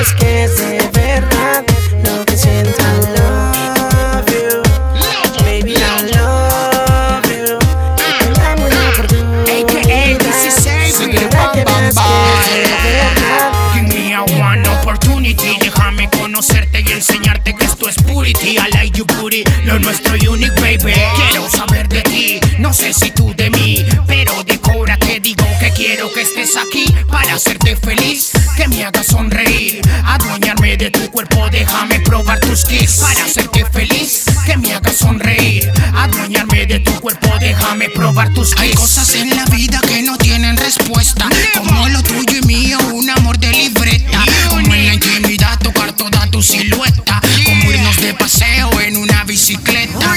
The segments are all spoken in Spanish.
más que es de verdad lo que siento. I love you, baby, I love you. Y te amo y por tu. AKA 16, sí, bam, bam. Give me a one opportunity, déjame conocerte y enseñarte que esto es purity. I like you, purity, lo nuestro unique, baby. Quiero saber de ti, no sé si tú de mí, pero de te digo que quiero que estés aquí para hacerte feliz, que me hagas sonreír, adueñarme de tu cuerpo, déjame probar tus kiss para hacerte feliz, que me hagas sonreír, adueñarme de tu cuerpo, déjame probar tus kiss. Hay cosas en la vida que no tienen respuesta, como lo tuyo y mío, un amor de libreta, como en la intimidad tocar toda tu silueta, como irnos de paseo en una bicicleta.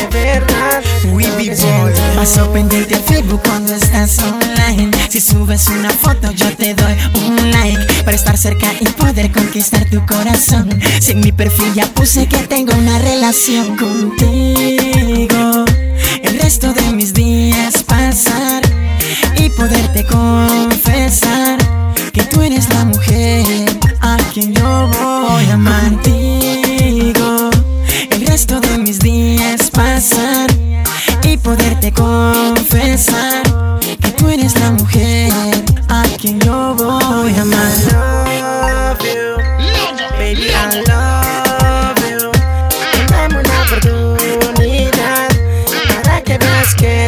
verdad Weeby que boy. pendiente a Facebook cuando estás online. Si subes una foto, yo te doy un like. Para estar cerca y poder conquistar tu corazón. Si en mi perfil ya puse que tengo una relación contigo. El resto de mis días pasar y poderte confesar que tú eres la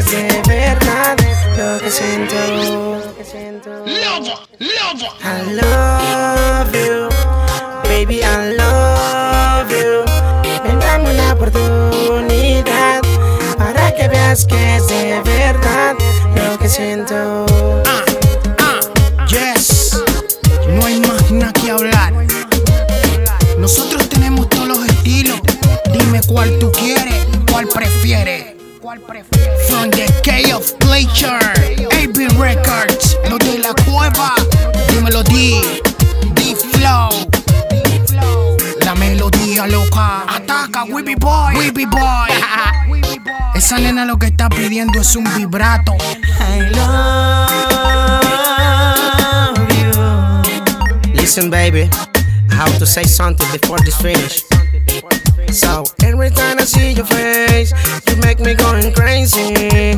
es de verdad lo que siento. Lo que siento. I love you, baby, I love you. Ven, dame una oportunidad para que veas que es de verdad lo que siento. Ah, ah, yes. No hay más nada que hablar. Nosotros tenemos todos los estilos. Dime cuál tú quieres, cuál prefieres. ¿Cuál prefieres? From the K of Glacier, AB Records, los de la cueva. Dímelo D, D Flow. La melodía loca. Ataca, Weeby Boy. Weeby Boy. Esa nena lo que está pidiendo es un vibrato. I love you. Listen, baby, I have to say something before this finish. So every time I see your face. You make me going crazy.